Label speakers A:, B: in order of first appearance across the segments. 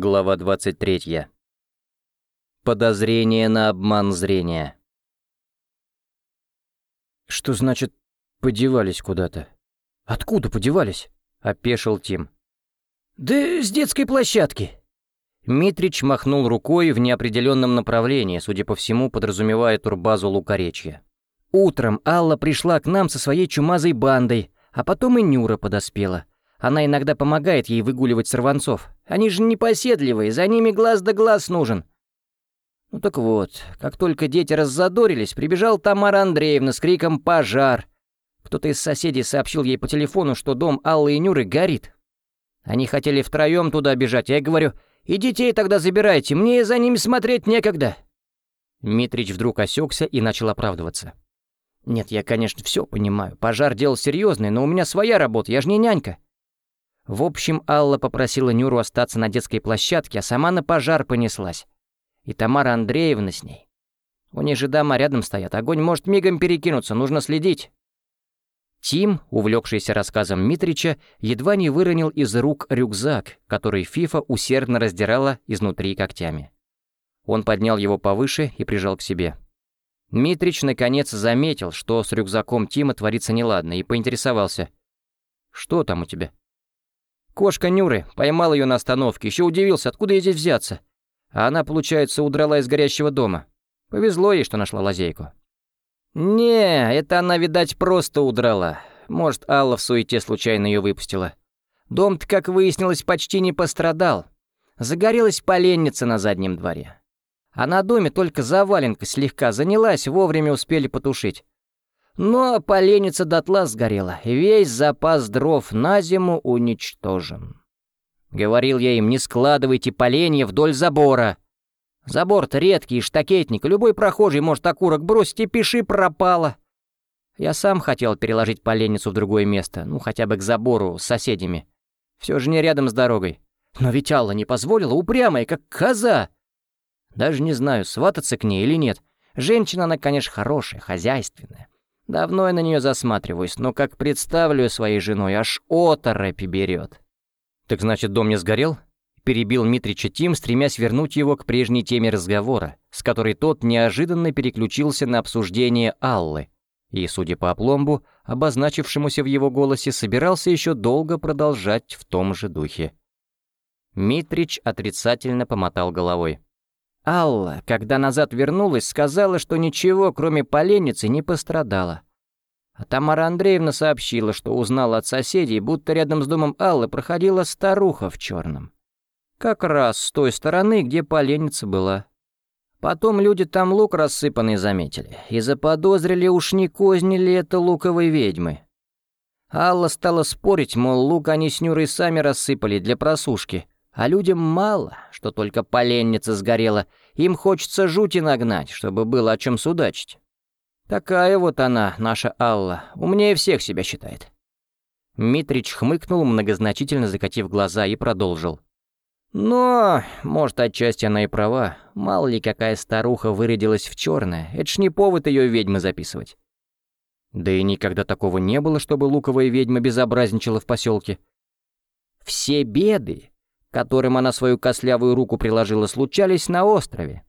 A: Глава 23. Подозрение на обман зрения. «Что значит «подевались куда-то»?» «Откуда подевались?» — опешил Тим. «Да с детской площадки». Митрич махнул рукой в неопределенном направлении, судя по всему, подразумевая турбазу Лукоречья. «Утром Алла пришла к нам со своей чумазой бандой, а потом и Нюра подоспела». Она иногда помогает ей выгуливать сорванцов. Они же непоседливые, за ними глаз да глаз нужен. Ну так вот, как только дети раззадорились, прибежал Тамара Андреевна с криком «Пожар!». Кто-то из соседей сообщил ей по телефону, что дом Аллы и Нюры горит. Они хотели втроем туда бежать, я говорю, и детей тогда забирайте, мне за ними смотреть некогда. Митрич вдруг осекся и начал оправдываться. «Нет, я, конечно, все понимаю. Пожар — дело серьезное, но у меня своя работа, я же не нянька. В общем, Алла попросила Нюру остаться на детской площадке, а сама на пожар понеслась. И Тамара Андреевна с ней. У них же дома рядом стоят, огонь может мигом перекинуться, нужно следить. Тим, увлекшийся рассказом Митрича, едва не выронил из рук рюкзак, который Фифа усердно раздирала изнутри когтями. Он поднял его повыше и прижал к себе. Митрич наконец заметил, что с рюкзаком Тима творится неладно, и поинтересовался. «Что там у тебя?» Кошка Нюры поймал ее на остановке, еще удивился, откуда ей здесь взяться. А она, получается, удрала из горящего дома. Повезло ей, что нашла лазейку. «Не, это она, видать, просто удрала. Может, Алла в суете случайно ее выпустила. Дом-то, как выяснилось, почти не пострадал. Загорелась поленница на заднем дворе. А на доме только заваленка слегка занялась, вовремя успели потушить. Но поленница дотла сгорела, весь запас дров на зиму уничтожен. Говорил я им, не складывайте поленья вдоль забора. Забор-то редкий, штакетник, любой прохожий может окурок бросить и пиши пропало. Я сам хотел переложить поленницу в другое место, ну хотя бы к забору с соседями. Все же не рядом с дорогой. Но ведь Алла не позволила, упрямая, как коза. Даже не знаю, свататься к ней или нет. Женщина она, конечно, хорошая, хозяйственная. Давно я на нее засматриваюсь, но как представлю своей женой, аж оторопь берет. «Так значит, дом не сгорел?» Перебил Митрича Тим, стремясь вернуть его к прежней теме разговора, с которой тот неожиданно переключился на обсуждение Аллы. И, судя по опломбу, обозначившемуся в его голосе, собирался еще долго продолжать в том же духе. Митрич отрицательно помотал головой. Алла, когда назад вернулась, сказала, что ничего, кроме поленницы, не пострадало. А Тамара Андреевна сообщила, что узнала от соседей, будто рядом с домом Аллы проходила старуха в черном. Как раз с той стороны, где поленница была. Потом люди там лук рассыпанный заметили и заподозрили, уж не козни ли это луковой ведьмы. Алла стала спорить, мол, лук они с Нюрой сами рассыпали для просушки, а людям мало, что только поленница сгорела, им хочется жути нагнать, чтобы было о чем судачить. Такая вот она, наша Алла, умнее всех себя считает. Митрич хмыкнул, многозначительно закатив глаза, и продолжил. Но, может, отчасти она и права. Мало ли какая старуха вырядилась в черное. Это ж не повод ее ведьмы записывать. Да и никогда такого не было, чтобы луковая ведьма безобразничала в поселке. Все беды, которым она свою кослявую руку приложила, случались на острове.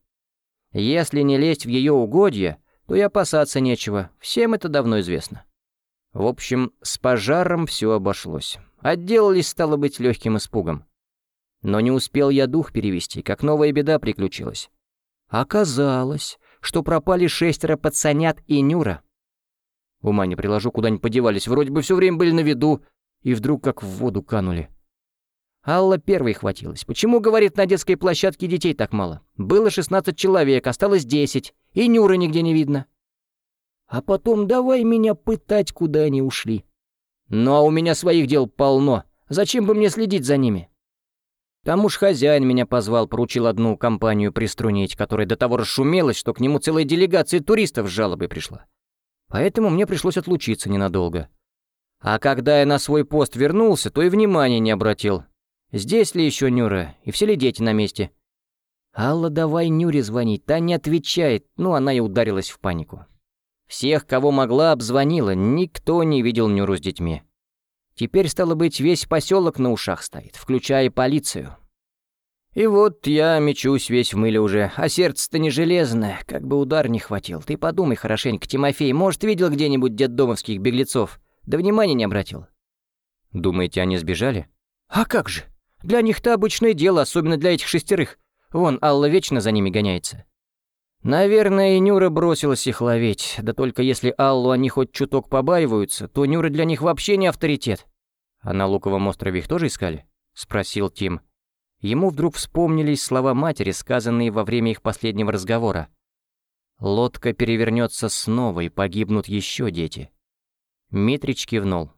A: Если не лезть в ее угодья, то и опасаться нечего, всем это давно известно. В общем, с пожаром все обошлось. Отделались, стало быть, легким испугом. Но не успел я дух перевести, как новая беда приключилась. Оказалось, что пропали шестеро пацанят и Нюра. Ума не приложу, куда они подевались, вроде бы все время были на виду, и вдруг как в воду канули. Алла первой хватилась. Почему, говорит, на детской площадке детей так мало? Было 16 человек, осталось 10, и Нюры нигде не видно. А потом давай меня пытать, куда они ушли. Ну а у меня своих дел полно. Зачем бы мне следить за ними? Там уж хозяин меня позвал, поручил одну компанию приструнить, которая до того расшумелась, что к нему целая делегация туристов с жалобой пришла. Поэтому мне пришлось отлучиться ненадолго. А когда я на свой пост вернулся, то и внимания не обратил. Здесь ли еще Нюра? И все ли дети на месте? Алла, давай Нюре звонить, та не отвечает. Ну, она и ударилась в панику. Всех, кого могла, обзвонила, никто не видел Нюру с детьми. Теперь, стало быть, весь поселок на ушах стоит, включая полицию. И вот я мечусь весь в мыле уже, а сердце-то не железное, как бы удар не хватил. Ты подумай хорошенько, Тимофей, может, видел где-нибудь детдомовских беглецов? Да внимания не обратил. Думаете, они сбежали? А как же? Для них-то обычное дело, особенно для этих шестерых. Вон, Алла вечно за ними гоняется. Наверное, и Нюра бросилась их ловить. Да только если Аллу они хоть чуток побаиваются, то Нюра для них вообще не авторитет. А на Луковом острове их тоже искали? Спросил Тим. Ему вдруг вспомнились слова матери, сказанные во время их последнего разговора. «Лодка перевернется снова, и погибнут еще дети». Митрич кивнул.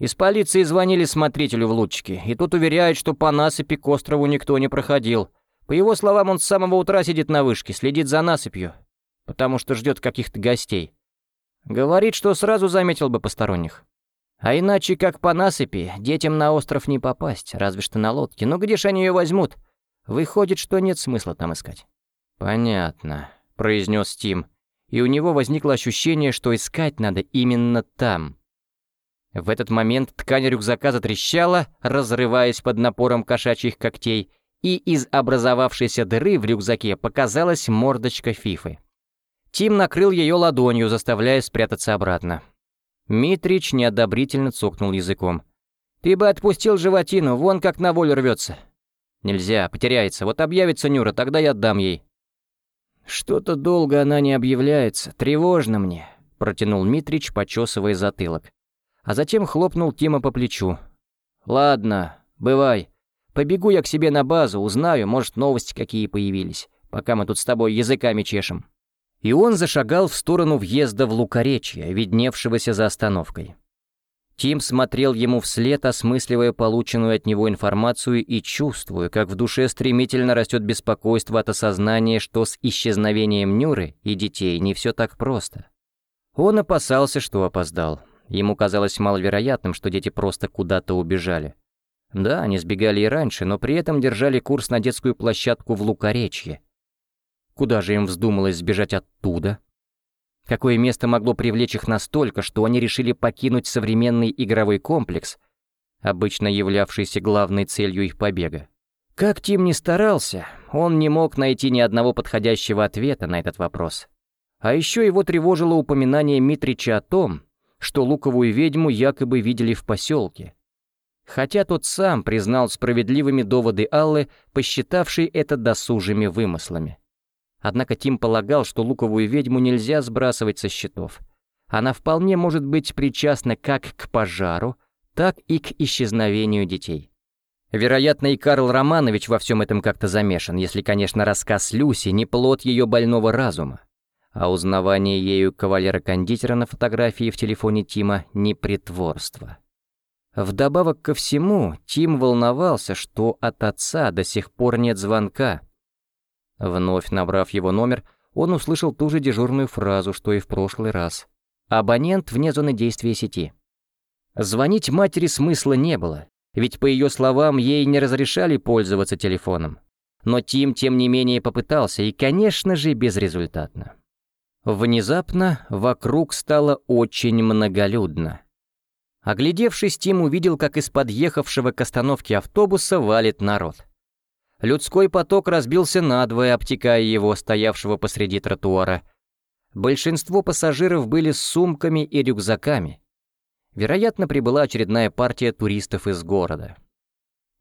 A: Из полиции звонили смотрителю в лучке, и тот уверяет, что по насыпи к острову никто не проходил. По его словам, он с самого утра сидит на вышке, следит за насыпью, потому что ждет каких-то гостей. Говорит, что сразу заметил бы посторонних. А иначе, как по насыпи, детям на остров не попасть, разве что на лодке. Но где ж они ее возьмут? Выходит, что нет смысла там искать. «Понятно», — произнес Тим, и у него возникло ощущение, что искать надо именно там. В этот момент ткань рюкзака затрещала, разрываясь под напором кошачьих когтей, и из образовавшейся дыры в рюкзаке показалась мордочка Фифы. Тим накрыл ее ладонью, заставляя спрятаться обратно. Митрич неодобрительно цокнул языком. «Ты бы отпустил животину, вон как на волю рвется». «Нельзя, потеряется. Вот объявится Нюра, тогда я отдам ей». «Что-то долго она не объявляется. Тревожно мне», — протянул Митрич, почесывая затылок а затем хлопнул Тима по плечу. «Ладно, бывай. Побегу я к себе на базу, узнаю, может, новости какие появились, пока мы тут с тобой языками чешем». И он зашагал в сторону въезда в Лукоречье, видневшегося за остановкой. Тим смотрел ему вслед, осмысливая полученную от него информацию и чувствуя, как в душе стремительно растет беспокойство от осознания, что с исчезновением Нюры и детей не все так просто. Он опасался, что опоздал. Ему казалось маловероятным, что дети просто куда-то убежали. Да, они сбегали и раньше, но при этом держали курс на детскую площадку в Лукоречье. Куда же им вздумалось сбежать оттуда? Какое место могло привлечь их настолько, что они решили покинуть современный игровой комплекс, обычно являвшийся главной целью их побега? Как Тим ни старался, он не мог найти ни одного подходящего ответа на этот вопрос. А еще его тревожило упоминание Митрича о том, что луковую ведьму якобы видели в поселке. Хотя тот сам признал справедливыми доводы Аллы, посчитавшей это досужими вымыслами. Однако Тим полагал, что луковую ведьму нельзя сбрасывать со счетов. Она вполне может быть причастна как к пожару, так и к исчезновению детей. Вероятно, и Карл Романович во всем этом как-то замешан, если, конечно, рассказ Люси не плод ее больного разума а узнавание ею кавалера-кондитера на фотографии в телефоне Тима — не притворство. Вдобавок ко всему, Тим волновался, что от отца до сих пор нет звонка. Вновь набрав его номер, он услышал ту же дежурную фразу, что и в прошлый раз. «Абонент вне зоны действия сети». Звонить матери смысла не было, ведь, по ее словам, ей не разрешали пользоваться телефоном. Но Тим, тем не менее, попытался, и, конечно же, безрезультатно. Внезапно вокруг стало очень многолюдно. Оглядевшись, Тим увидел, как из подъехавшего к остановке автобуса валит народ. Людской поток разбился надвое, обтекая его, стоявшего посреди тротуара. Большинство пассажиров были с сумками и рюкзаками. Вероятно, прибыла очередная партия туристов из города.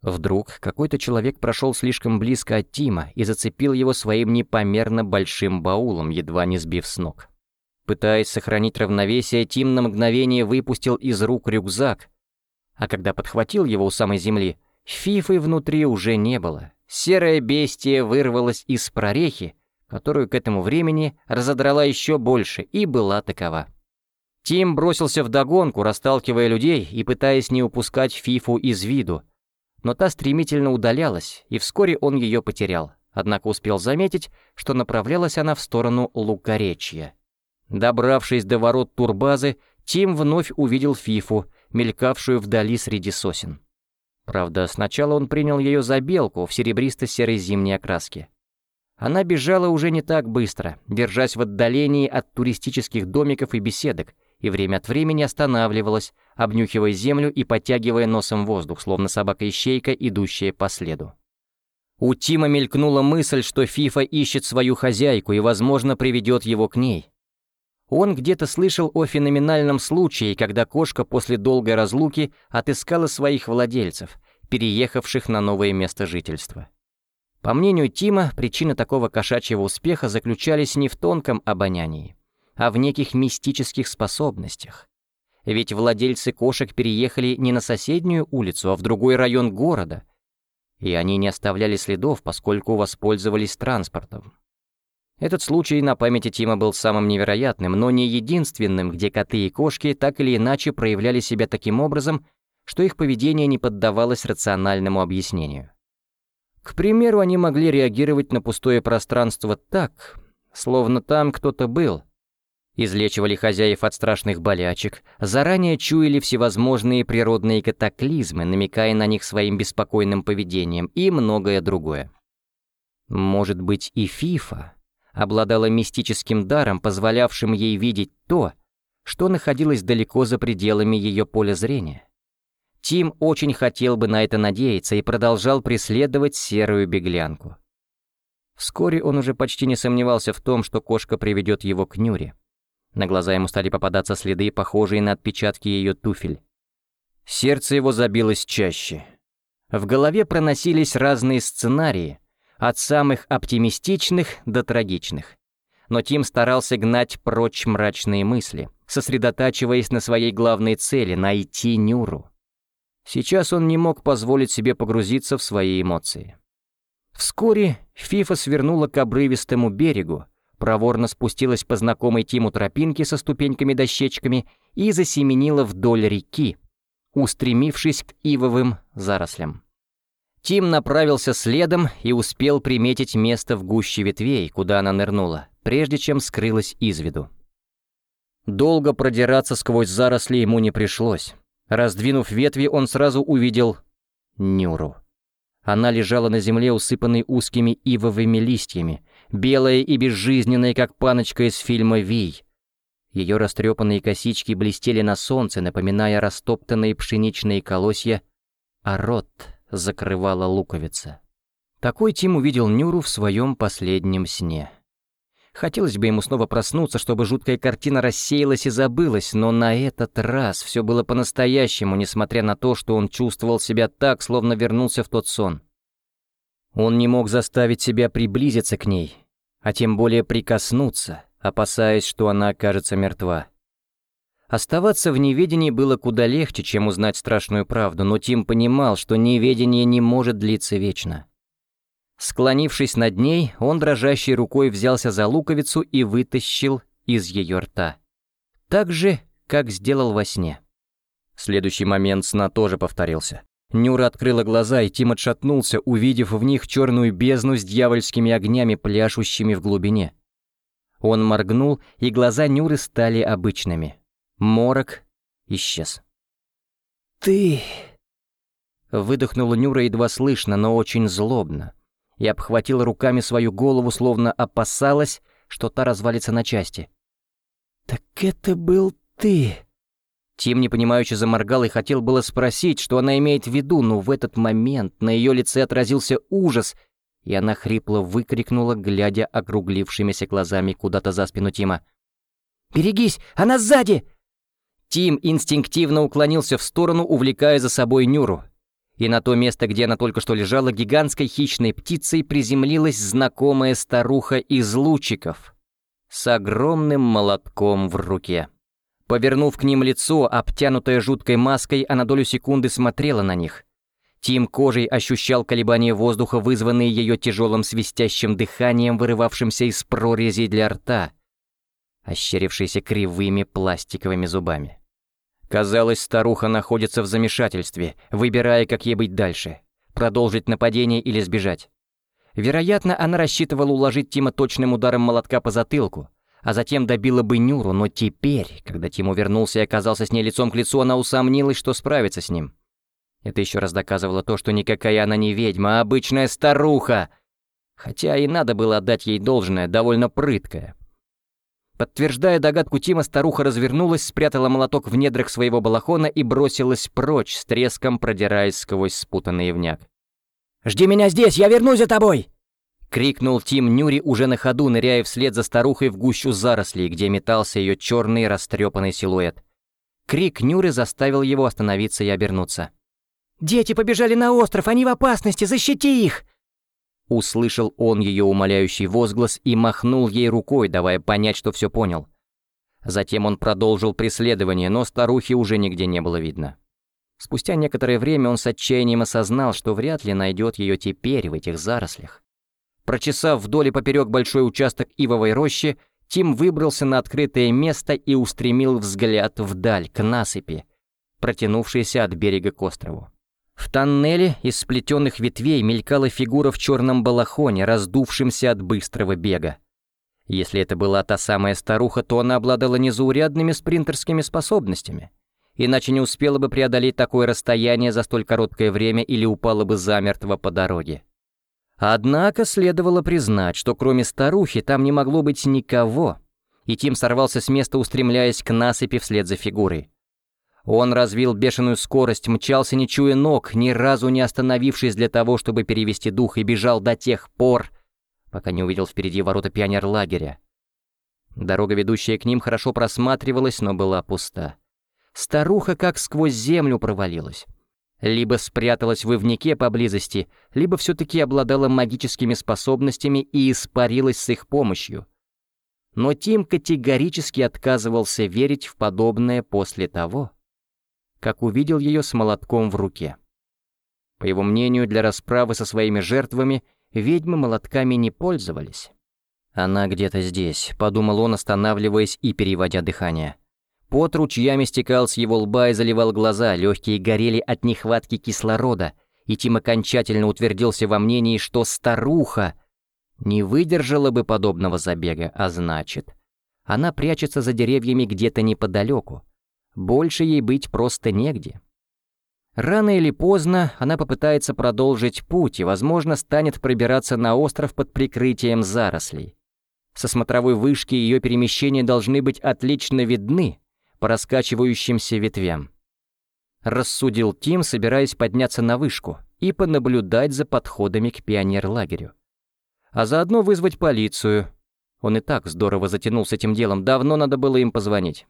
A: Вдруг какой-то человек прошел слишком близко от Тима и зацепил его своим непомерно большим баулом, едва не сбив с ног. Пытаясь сохранить равновесие, Тим на мгновение выпустил из рук рюкзак, а когда подхватил его у самой земли, фифы внутри уже не было. Серое бестие вырвалось из прорехи, которую к этому времени разодрала еще больше и была такова. Тим бросился в догонку, расталкивая людей и пытаясь не упускать фифу из виду, но та стремительно удалялась, и вскоре он ее потерял, однако успел заметить, что направлялась она в сторону Лукоречья. Добравшись до ворот турбазы, Тим вновь увидел Фифу, мелькавшую вдали среди сосен. Правда, сначала он принял ее за белку в серебристо-серой зимней окраске. Она бежала уже не так быстро, держась в отдалении от туристических домиков и беседок, и время от времени останавливалась, обнюхивая землю и подтягивая носом воздух, словно собака-ищейка, идущая по следу. У Тима мелькнула мысль, что Фифа ищет свою хозяйку и, возможно, приведет его к ней. Он где-то слышал о феноменальном случае, когда кошка после долгой разлуки отыскала своих владельцев, переехавших на новое место жительства. По мнению Тима, причина такого кошачьего успеха заключались не в тонком обонянии, а в неких мистических способностях. Ведь владельцы кошек переехали не на соседнюю улицу, а в другой район города, и они не оставляли следов, поскольку воспользовались транспортом. Этот случай на памяти Тима был самым невероятным, но не единственным, где коты и кошки так или иначе проявляли себя таким образом, что их поведение не поддавалось рациональному объяснению. К примеру, они могли реагировать на пустое пространство так, словно там кто-то был, излечивали хозяев от страшных болячек, заранее чуяли всевозможные природные катаклизмы, намекая на них своим беспокойным поведением и многое другое. Может быть, и Фифа обладала мистическим даром, позволявшим ей видеть то, что находилось далеко за пределами ее поля зрения. Тим очень хотел бы на это надеяться и продолжал преследовать серую беглянку. Вскоре он уже почти не сомневался в том, что кошка приведет его к Нюре. На глаза ему стали попадаться следы, похожие на отпечатки ее туфель. Сердце его забилось чаще. В голове проносились разные сценарии, от самых оптимистичных до трагичных. Но Тим старался гнать прочь мрачные мысли, сосредотачиваясь на своей главной цели — найти Нюру. Сейчас он не мог позволить себе погрузиться в свои эмоции. Вскоре Фифа свернула к обрывистому берегу, проворно спустилась по знакомой Тиму тропинке со ступеньками-дощечками и засеменила вдоль реки, устремившись к ивовым зарослям. Тим направился следом и успел приметить место в гуще ветвей, куда она нырнула, прежде чем скрылась из виду. Долго продираться сквозь заросли ему не пришлось. Раздвинув ветви, он сразу увидел Нюру. Она лежала на земле, усыпанной узкими ивовыми листьями, белая и безжизненная, как паночка из фильма «Вий». Ее растрепанные косички блестели на солнце, напоминая растоптанные пшеничные колосья, а рот закрывала луковица. Такой Тим увидел Нюру в своем последнем сне. Хотелось бы ему снова проснуться, чтобы жуткая картина рассеялась и забылась, но на этот раз все было по-настоящему, несмотря на то, что он чувствовал себя так, словно вернулся в тот сон. Он не мог заставить себя приблизиться к ней, а тем более прикоснуться, опасаясь, что она окажется мертва. Оставаться в неведении было куда легче, чем узнать страшную правду, но Тим понимал, что неведение не может длиться вечно. Склонившись над ней, он дрожащей рукой взялся за луковицу и вытащил из ее рта. Так же, как сделал во сне. Следующий момент сна тоже повторился. Нюра открыла глаза, и Тим отшатнулся, увидев в них черную бездну с дьявольскими огнями, пляшущими в глубине. Он моргнул, и глаза Нюры стали обычными. Морок исчез. «Ты...» Выдохнула Нюра едва слышно, но очень злобно, и обхватила руками свою голову, словно опасалась, что та развалится на части. «Так это был ты...» Тим непонимающе заморгал и хотел было спросить, что она имеет в виду, но в этот момент на ее лице отразился ужас, и она хрипло выкрикнула, глядя округлившимися глазами куда-то за спину Тима. «Берегись! Она сзади!» Тим инстинктивно уклонился в сторону, увлекая за собой Нюру. И на то место, где она только что лежала, гигантской хищной птицей приземлилась знакомая старуха из лучиков с огромным молотком в руке. Повернув к ним лицо, обтянутое жуткой маской, она долю секунды смотрела на них. Тим кожей ощущал колебания воздуха, вызванные ее тяжелым свистящим дыханием, вырывавшимся из прорези для рта, ощерившейся кривыми пластиковыми зубами. Казалось, старуха находится в замешательстве, выбирая, как ей быть дальше — продолжить нападение или сбежать. Вероятно, она рассчитывала уложить Тима точным ударом молотка по затылку, а затем добила бы Нюру, но теперь, когда Тиму вернулся и оказался с ней лицом к лицу, она усомнилась, что справится с ним. Это еще раз доказывало то, что никакая она не ведьма, а обычная старуха. Хотя и надо было отдать ей должное, довольно прыткая. Подтверждая догадку Тима, старуха развернулась, спрятала молоток в недрах своего балахона и бросилась прочь, с треском продираясь сквозь спутанный явняк. «Жди меня здесь, я вернусь за тобой!» — крикнул Тим Нюри уже на ходу, ныряя вслед за старухой в гущу зарослей, где метался ее черный растрепанный силуэт. Крик Нюры заставил его остановиться и обернуться. «Дети побежали на остров, они в опасности, защити их!» Услышал он ее умоляющий возглас и махнул ей рукой, давая понять, что все понял. Затем он продолжил преследование, но старухи уже нигде не было видно. Спустя некоторое время он с отчаянием осознал, что вряд ли найдет ее теперь в этих зарослях. Прочесав вдоль и поперек большой участок ивовой рощи, Тим выбрался на открытое место и устремил взгляд вдаль, к насыпи, протянувшейся от берега к острову. В тоннеле из сплетенных ветвей мелькала фигура в черном балахоне, раздувшемся от быстрого бега. Если это была та самая старуха, то она обладала незаурядными спринтерскими способностями, иначе не успела бы преодолеть такое расстояние за столь короткое время или упала бы замертво по дороге. Однако следовало признать, что кроме старухи там не могло быть никого, и Тим сорвался с места, устремляясь к насыпи вслед за фигурой. Он развил бешеную скорость, мчался не чуя ног, ни разу не остановившись для того, чтобы перевести дух, и бежал до тех пор, пока не увидел впереди ворота пионерлагеря. Дорога, ведущая к ним, хорошо просматривалась, но была пуста. Старуха как сквозь землю провалилась. Либо спряталась в ивнике поблизости, либо все-таки обладала магическими способностями и испарилась с их помощью. Но Тим категорически отказывался верить в подобное после того, как увидел ее с молотком в руке. По его мнению, для расправы со своими жертвами ведьмы молотками не пользовались. «Она где-то здесь», — подумал он, останавливаясь и переводя дыхание. Пот ручьями стекал с его лба и заливал глаза, легкие горели от нехватки кислорода, и Тим окончательно утвердился во мнении, что старуха не выдержала бы подобного забега, а значит, она прячется за деревьями где-то неподалеку. Больше ей быть просто негде. Рано или поздно она попытается продолжить путь и, возможно, станет пробираться на остров под прикрытием зарослей. Со смотровой вышки ее перемещения должны быть отлично видны, по раскачивающимся ветвям. Рассудил Тим, собираясь подняться на вышку и понаблюдать за подходами к пионерлагерю. А заодно вызвать полицию. Он и так здорово затянул с этим делом, давно надо было им позвонить.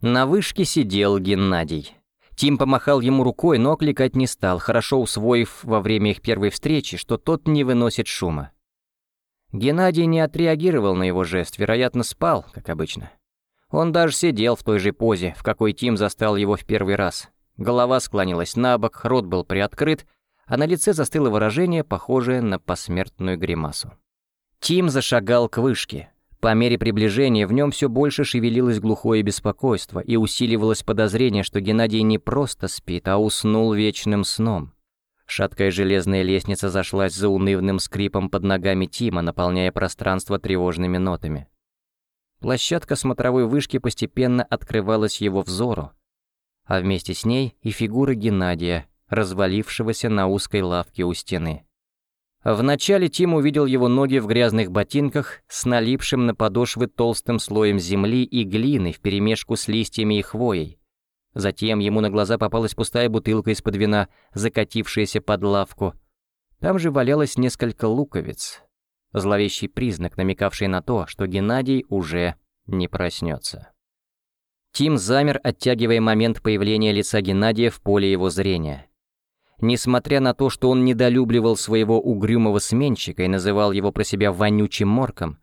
A: На вышке сидел Геннадий. Тим помахал ему рукой, но кликать не стал, хорошо усвоив во время их первой встречи, что тот не выносит шума. Геннадий не отреагировал на его жест, вероятно, спал, как обычно. Он даже сидел в той же позе, в какой Тим застал его в первый раз. Голова склонилась на бок, рот был приоткрыт, а на лице застыло выражение, похожее на посмертную гримасу. Тим зашагал к вышке. По мере приближения в нем все больше шевелилось глухое беспокойство и усиливалось подозрение, что Геннадий не просто спит, а уснул вечным сном. Шаткая железная лестница зашлась за унывным скрипом под ногами Тима, наполняя пространство тревожными нотами. Площадка смотровой вышки постепенно открывалась его взору, а вместе с ней и фигура Геннадия, развалившегося на узкой лавке у стены. Вначале Тим увидел его ноги в грязных ботинках с налипшим на подошвы толстым слоем земли и глины вперемешку с листьями и хвоей. Затем ему на глаза попалась пустая бутылка из-под вина, закатившаяся под лавку. Там же валялось несколько луковиц, зловещий признак, намекавший на то, что Геннадий уже не проснется. Тим замер, оттягивая момент появления лица Геннадия в поле его зрения. Несмотря на то, что он недолюбливал своего угрюмого сменщика и называл его про себя вонючим морком,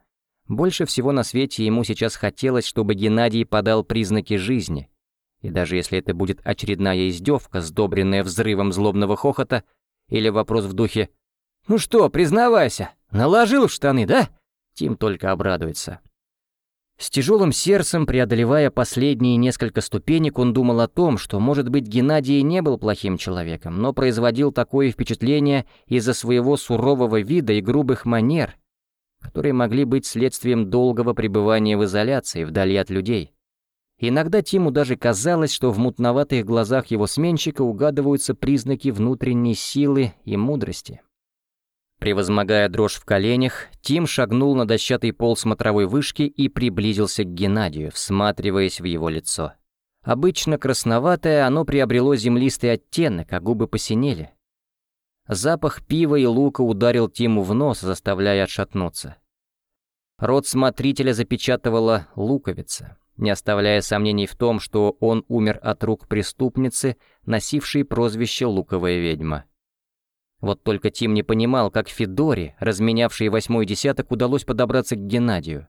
A: больше всего на свете ему сейчас хотелось, чтобы Геннадий подал признаки жизни. И даже если это будет очередная издевка, сдобренная взрывом злобного хохота, или вопрос в духе «Ну что, признавайся, наложил в штаны, да?» Тим только обрадуется. С тяжелым сердцем, преодолевая последние несколько ступенек, он думал о том, что, может быть, Геннадий не был плохим человеком, но производил такое впечатление из-за своего сурового вида и грубых манер, которые могли быть следствием долгого пребывания в изоляции, вдали от людей. Иногда Тиму даже казалось, что в мутноватых глазах его сменщика угадываются признаки внутренней силы и мудрости. Превозмогая дрожь в коленях, Тим шагнул на дощатый пол смотровой вышки и приблизился к Геннадию, всматриваясь в его лицо. Обычно красноватое, оно приобрело землистый оттенок, а губы посинели. Запах пива и лука ударил Тиму в нос, заставляя отшатнуться. Рот смотрителя запечатывала луковица, не оставляя сомнений в том, что он умер от рук преступницы, носившей прозвище «Луковая ведьма». Вот только Тим не понимал, как Федоре, разменявшей восьмой десяток, удалось подобраться к Геннадию.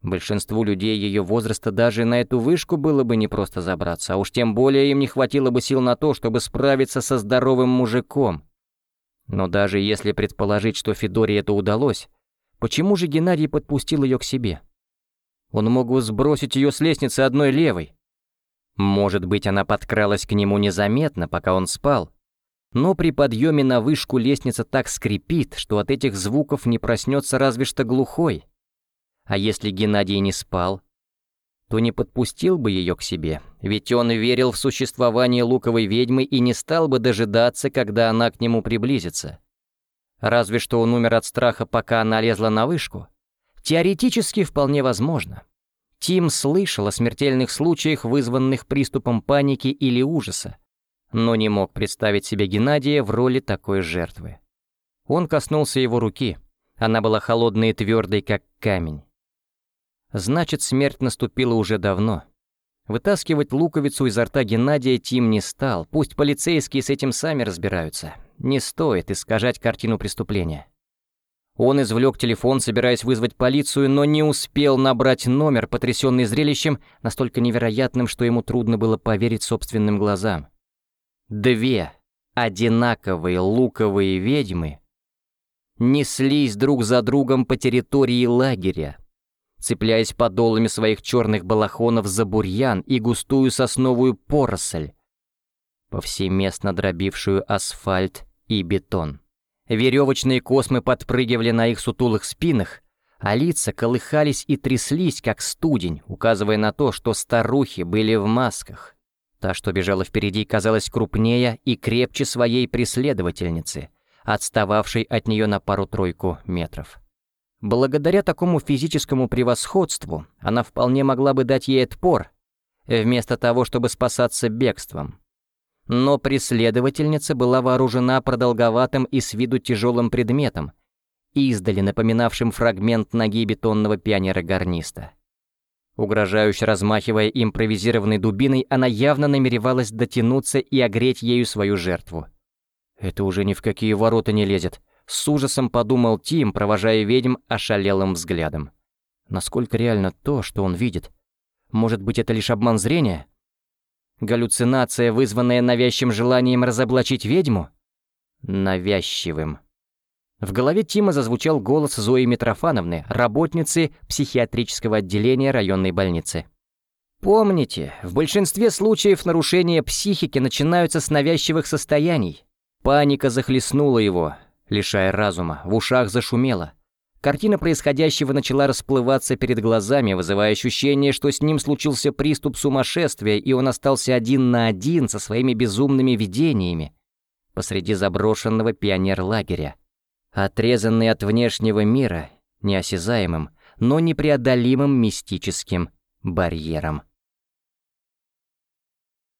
A: Большинству людей ее возраста даже на эту вышку было бы непросто забраться, а уж тем более им не хватило бы сил на то, чтобы справиться со здоровым мужиком. Но даже если предположить, что Федоре это удалось, почему же Геннадий подпустил ее к себе? Он мог бы сбросить ее с лестницы одной левой. Может быть, она подкралась к нему незаметно, пока он спал, но при подъеме на вышку лестница так скрипит, что от этих звуков не проснется разве что глухой. А если Геннадий не спал, то не подпустил бы ее к себе, ведь он верил в существование луковой ведьмы и не стал бы дожидаться, когда она к нему приблизится. Разве что он умер от страха, пока она лезла на вышку. Теоретически вполне возможно. Тим слышал о смертельных случаях, вызванных приступом паники или ужаса но не мог представить себе Геннадия в роли такой жертвы. Он коснулся его руки. Она была холодной и твердой, как камень. Значит, смерть наступила уже давно. Вытаскивать луковицу изо рта Геннадия Тим не стал, пусть полицейские с этим сами разбираются. Не стоит искажать картину преступления. Он извлек телефон, собираясь вызвать полицию, но не успел набрать номер, потрясенный зрелищем, настолько невероятным, что ему трудно было поверить собственным глазам. Две одинаковые луковые ведьмы неслись друг за другом по территории лагеря, цепляясь подолами своих черных балахонов за бурьян и густую сосновую поросль, повсеместно дробившую асфальт и бетон. Веревочные космы подпрыгивали на их сутулых спинах, а лица колыхались и тряслись, как студень, указывая на то, что старухи были в масках. Та, что бежала впереди, казалась крупнее и крепче своей преследовательницы, отстававшей от нее на пару-тройку метров. Благодаря такому физическому превосходству она вполне могла бы дать ей отпор, вместо того, чтобы спасаться бегством. Но преследовательница была вооружена продолговатым и с виду тяжелым предметом, издали напоминавшим фрагмент ноги бетонного пионера-гарниста. Угрожающе размахивая импровизированной дубиной, она явно намеревалась дотянуться и огреть ею свою жертву. «Это уже ни в какие ворота не лезет», — с ужасом подумал Тим, провожая ведьм ошалелым взглядом. Насколько реально то, что он видит? Может быть, это лишь обман зрения? Галлюцинация, вызванная навязчивым желанием разоблачить ведьму? Навязчивым. В голове Тима зазвучал голос Зои Митрофановны, работницы психиатрического отделения районной больницы. Помните, в большинстве случаев нарушения психики начинаются с навязчивых состояний. Паника захлестнула его, лишая разума, в ушах зашумело. Картина происходящего начала расплываться перед глазами, вызывая ощущение, что с ним случился приступ сумасшествия, и он остался один на один со своими безумными видениями посреди заброшенного пионерлагеря отрезанный от внешнего мира неосязаемым, но непреодолимым мистическим барьером.